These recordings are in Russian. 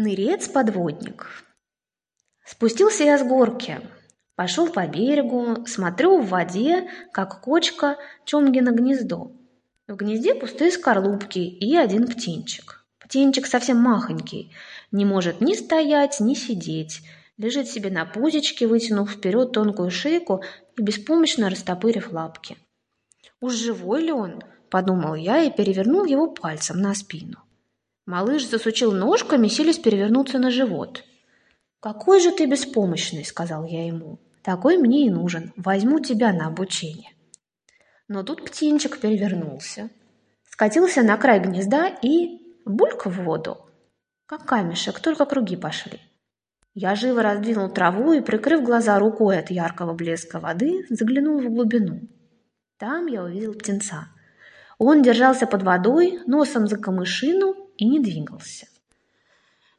Нырец-подводник. Спустился я с горки, пошел по берегу, смотрю в воде, как кочка Чомгино гнездо. В гнезде пустые скорлупки и один птенчик. Птенчик совсем махонький, не может ни стоять, ни сидеть. Лежит себе на пузичке, вытянув вперед тонкую шейку и беспомощно растопырив лапки. «Уж живой ли он?» – подумал я и перевернул его пальцем на спину. Малыш засучил ножками, силясь перевернуться на живот. «Какой же ты беспомощный!» — сказал я ему. «Такой мне и нужен. Возьму тебя на обучение». Но тут птенчик перевернулся, скатился на край гнезда и бульк в воду. Как камешек, только круги пошли. Я живо раздвинул траву и, прикрыв глаза рукой от яркого блеска воды, заглянул в глубину. Там я увидел птенца. Он держался под водой, носом за камышину и не двигался.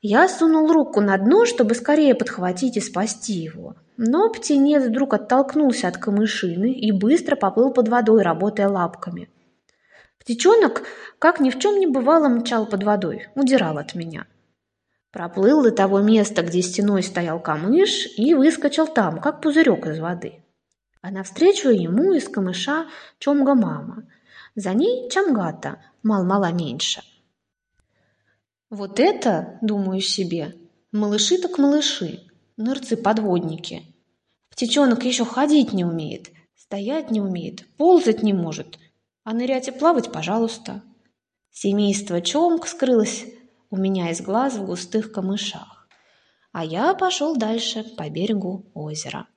Я сунул руку на дно, чтобы скорее подхватить и спасти его. Но птенец вдруг оттолкнулся от камышины и быстро поплыл под водой, работая лапками. Птичонок, как ни в чем не бывало, мчал под водой, удирал от меня. Проплыл до того места, где стеной стоял камыш, и выскочил там, как пузырек из воды. А навстречу ему из камыша чомга-мама. За ней чамгата, мал-мала меньше. Вот это, думаю себе, малыши так малыши, нырцы-подводники. Птичонок еще ходить не умеет, стоять не умеет, ползать не может, а нырять и плавать, пожалуйста. Семейство Чомк скрылось у меня из глаз в густых камышах, а я пошел дальше по берегу озера.